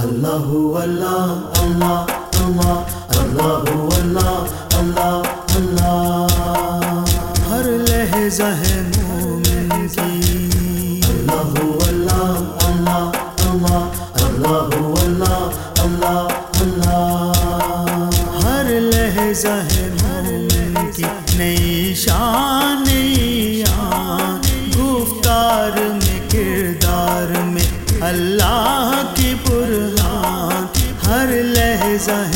اللہ اللہ اللہ اللہ اللہ اللہ اللہ اللہ ہر لہجہ ہے مومن کی۔ اللہ اللہ اللہ اللہ اللہ اللہ اللہ اللہ ہر لہجہ ہے مومن کی۔ نئی شان گفتار میں کردار میں اللہ ظاہر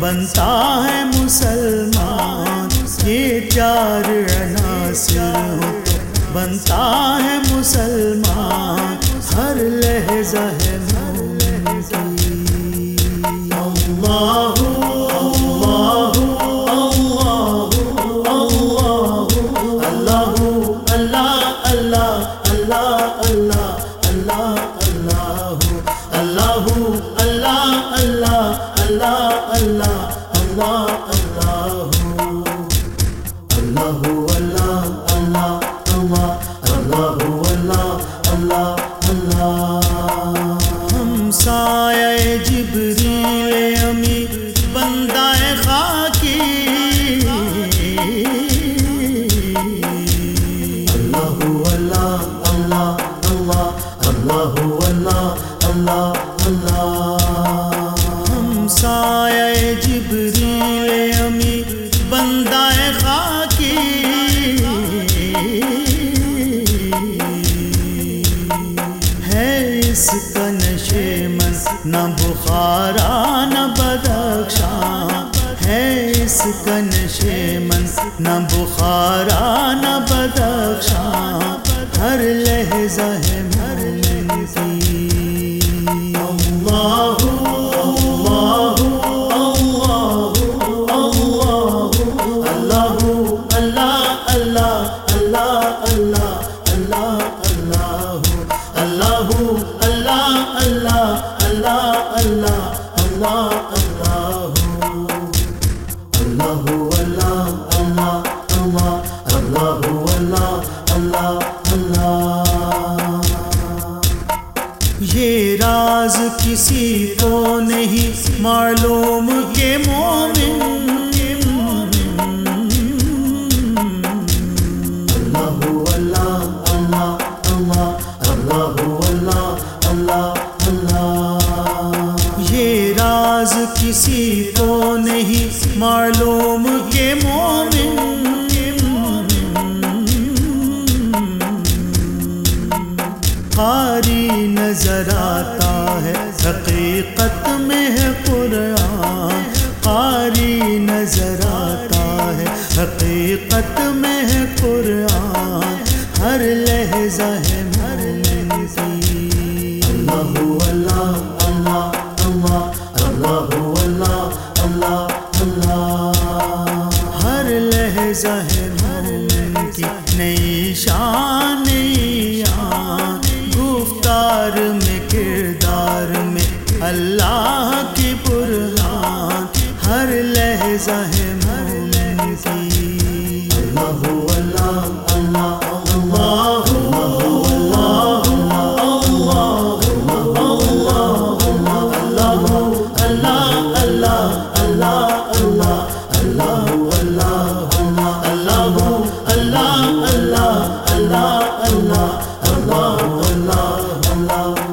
بنتا ہے مسلمان یہ چار عناصر بنتا ہے مسلمان ہر لہجہ ہے مومن۔ کی اللہ اللہ اللہ اللہ اللہ اللہ اللہ اللہ اللہ ہم سایہ جبریل امی ہے اس کا نشے من نہ بخارا، نہ بدخشاں۔ ہے اس کا نشے من نہ بخارا، نہ بدخشاں۔ ہر لہجہ ہے مومن یہ راز کسی کو نہیں معلوم کے مومن اللہ اللہ کو نہیں معلوم کے مومن قاری نظر آتا ہے، حقیقت میں ہے قرآن۔ قاری نظر آتا ہے، حقیقت میں ہے قرآن۔ ہر لہجہ ہے ذہنوں کی نئی شانیاں گفتار میں کردار میں اللہ کی برہان ہر لہجہ ہے مومن کی۔ اللہ اللہ اللہ اللہ